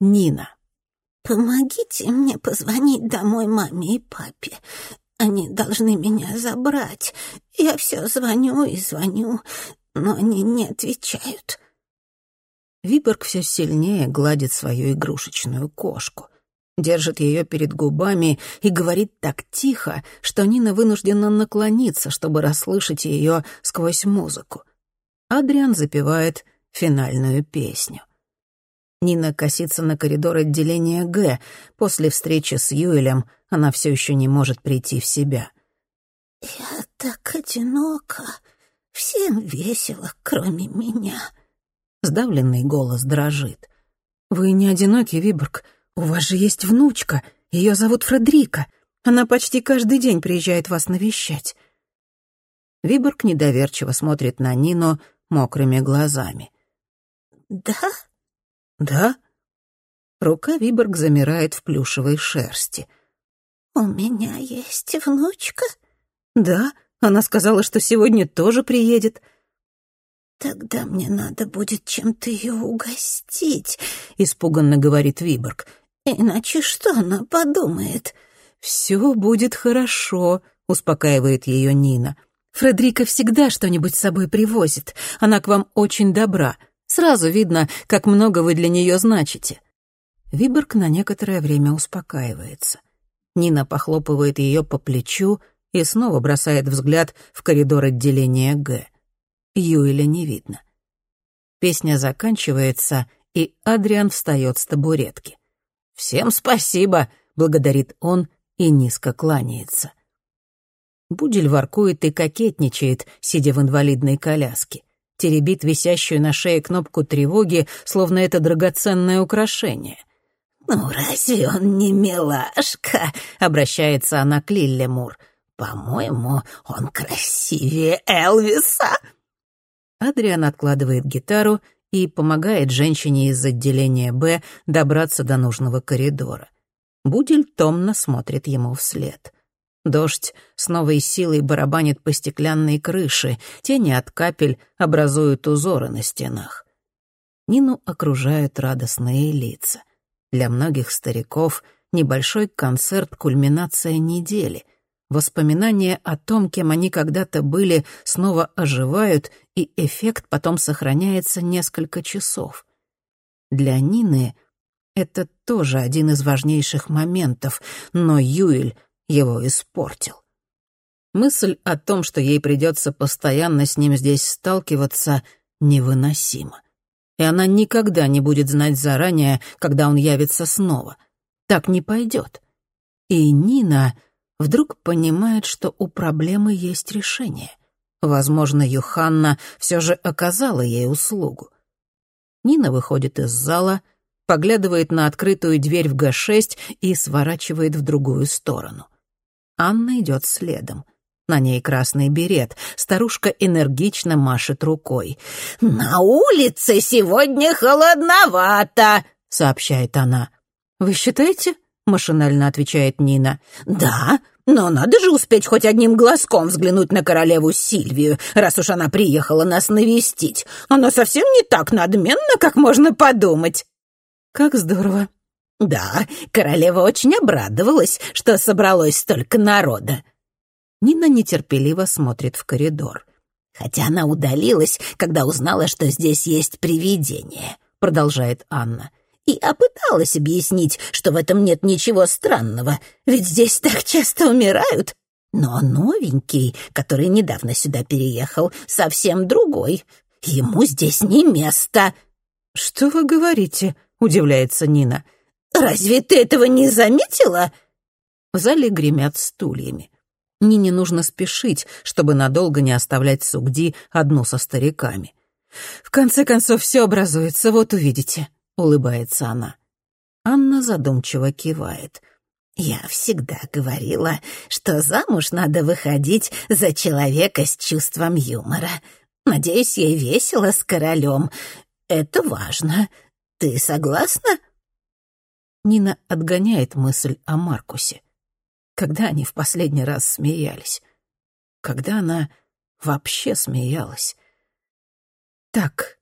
Нина. «Помогите мне позвонить домой маме и папе. Они должны меня забрать. Я все звоню и звоню, но они не отвечают». Виборг все сильнее гладит свою игрушечную кошку. Держит ее перед губами и говорит так тихо, что Нина вынуждена наклониться, чтобы расслышать ее сквозь музыку. Адриан запевает финальную песню. Нина косится на коридор отделения Г. После встречи с Юэлем она все еще не может прийти в себя. «Я так одинока. Всем весело, кроме меня». Сдавленный голос дрожит. «Вы не одиноки, Виборг. У вас же есть внучка. Ее зовут Фредрика. Она почти каждый день приезжает вас навещать». Виборг недоверчиво смотрит на Нину мокрыми глазами. «Да?» «Да?» Рука Виборг замирает в плюшевой шерсти. «У меня есть внучка?» «Да, она сказала, что сегодня тоже приедет». «Тогда мне надо будет чем-то ее угостить», — испуганно говорит Виборг. «Иначе что она подумает?» «Все будет хорошо», — успокаивает ее Нина. «Фредрика всегда что-нибудь с собой привозит. Она к вам очень добра. Сразу видно, как много вы для нее значите». Виборг на некоторое время успокаивается. Нина похлопывает ее по плечу и снова бросает взгляд в коридор отделения Г. Юэля не видно. Песня заканчивается, и Адриан встает с табуретки. «Всем спасибо!» — благодарит он и низко кланяется. Будель воркует и кокетничает, сидя в инвалидной коляске. Теребит висящую на шее кнопку тревоги, словно это драгоценное украшение. «Ну, разве он не милашка?» — обращается она к Лилле Мур. «По-моему, он красивее Элвиса!» Адриан откладывает гитару и помогает женщине из отделения «Б» добраться до нужного коридора. Будель томно смотрит ему вслед. Дождь с новой силой барабанит по стеклянной крыше, тени от капель образуют узоры на стенах. Нину окружают радостные лица. Для многих стариков небольшой концерт — кульминация недели — Воспоминания о том, кем они когда-то были, снова оживают, и эффект потом сохраняется несколько часов. Для Нины это тоже один из важнейших моментов, но Юэль его испортил. Мысль о том, что ей придется постоянно с ним здесь сталкиваться, невыносима. И она никогда не будет знать заранее, когда он явится снова. Так не пойдет. И Нина вдруг понимает, что у проблемы есть решение. Возможно, Юханна все же оказала ей услугу. Нина выходит из зала, поглядывает на открытую дверь в Г-6 и сворачивает в другую сторону. Анна идет следом. На ней красный берет. Старушка энергично машет рукой. «На улице сегодня холодновато», — сообщает она. «Вы считаете?» — машинально отвечает Нина. «Да, но надо же успеть хоть одним глазком взглянуть на королеву Сильвию, раз уж она приехала нас навестить. Она совсем не так надменна, как можно подумать». «Как здорово». «Да, королева очень обрадовалась, что собралось столько народа». Нина нетерпеливо смотрит в коридор. «Хотя она удалилась, когда узнала, что здесь есть привидение», — продолжает Анна и опыталась объяснить, что в этом нет ничего странного, ведь здесь так часто умирают. Но новенький, который недавно сюда переехал, совсем другой. Ему здесь не место». «Что вы говорите?» — удивляется Нина. «Разве ты этого не заметила?» В зале гремят стульями. Нине нужно спешить, чтобы надолго не оставлять Сугди одну со стариками. В конце концов, все образуется, вот увидите. — улыбается она. Анна задумчиво кивает. «Я всегда говорила, что замуж надо выходить за человека с чувством юмора. Надеюсь, ей весело с королем. Это важно. Ты согласна?» Нина отгоняет мысль о Маркусе. Когда они в последний раз смеялись? Когда она вообще смеялась? Так,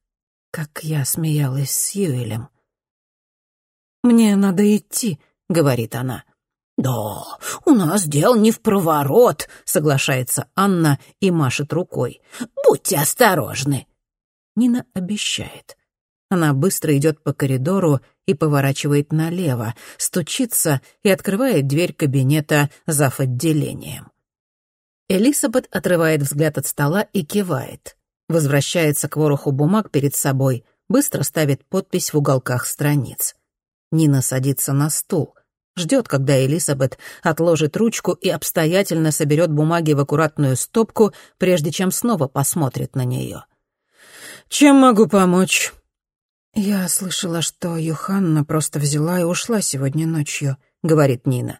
как я смеялась с Юэлем. «Мне надо идти», — говорит она. «Да, у нас дел не в проворот», — соглашается Анна и машет рукой. «Будьте осторожны». Нина обещает. Она быстро идет по коридору и поворачивает налево, стучится и открывает дверь кабинета зав. отделением. Элисабет отрывает взгляд от стола и кивает. Возвращается к вороху бумаг перед собой, быстро ставит подпись в уголках страниц. Нина садится на стул, ждет, когда Элисабет отложит ручку и обстоятельно соберет бумаги в аккуратную стопку, прежде чем снова посмотрит на нее. «Чем могу помочь?» «Я слышала, что Юханна просто взяла и ушла сегодня ночью», — говорит Нина.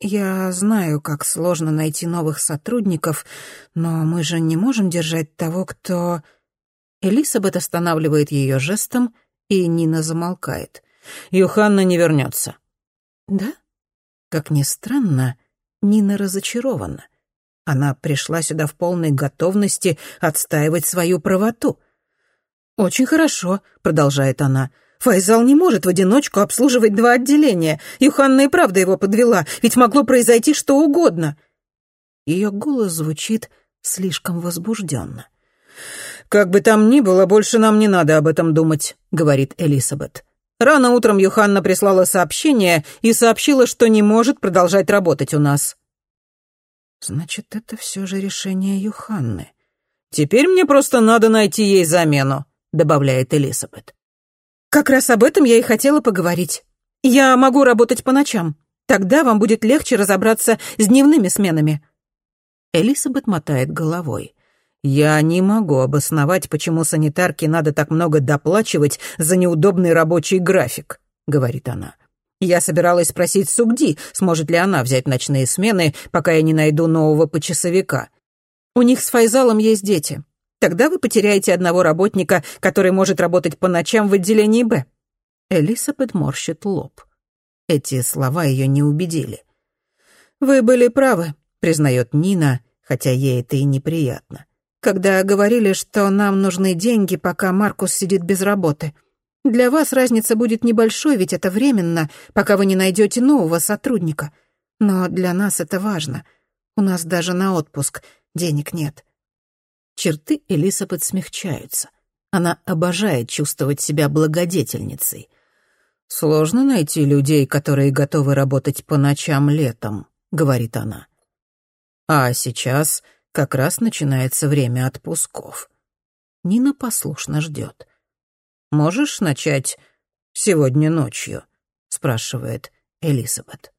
«Я знаю, как сложно найти новых сотрудников, но мы же не можем держать того, кто...» Элисабет останавливает ее жестом, и Нина замолкает. «Юханна не вернется». «Да?» Как ни странно, Нина разочарована. Она пришла сюда в полной готовности отстаивать свою правоту — «Очень хорошо», — продолжает она. «Файзал не может в одиночку обслуживать два отделения. Юханна и правда его подвела, ведь могло произойти что угодно». Ее голос звучит слишком возбужденно. «Как бы там ни было, больше нам не надо об этом думать», — говорит Элисабет. «Рано утром Юханна прислала сообщение и сообщила, что не может продолжать работать у нас». «Значит, это все же решение Юханны. Теперь мне просто надо найти ей замену» добавляет Элисабет. «Как раз об этом я и хотела поговорить. Я могу работать по ночам. Тогда вам будет легче разобраться с дневными сменами». Элисабет мотает головой. «Я не могу обосновать, почему санитарке надо так много доплачивать за неудобный рабочий график», — говорит она. «Я собиралась спросить Сугди, сможет ли она взять ночные смены, пока я не найду нового почасовика. У них с Файзалом есть дети. Тогда вы потеряете одного работника, который может работать по ночам в отделении «Б». Элисабет морщит лоб. Эти слова ее не убедили. «Вы были правы», — признает Нина, хотя ей это и неприятно. «Когда говорили, что нам нужны деньги, пока Маркус сидит без работы. Для вас разница будет небольшой, ведь это временно, пока вы не найдете нового сотрудника. Но для нас это важно. У нас даже на отпуск денег нет. Черты Элисабет смягчаются. Она обожает чувствовать себя благодетельницей. «Сложно найти людей, которые готовы работать по ночам летом», — говорит она. «А сейчас как раз начинается время отпусков». Нина послушно ждет. «Можешь начать сегодня ночью?» — спрашивает Элизабет.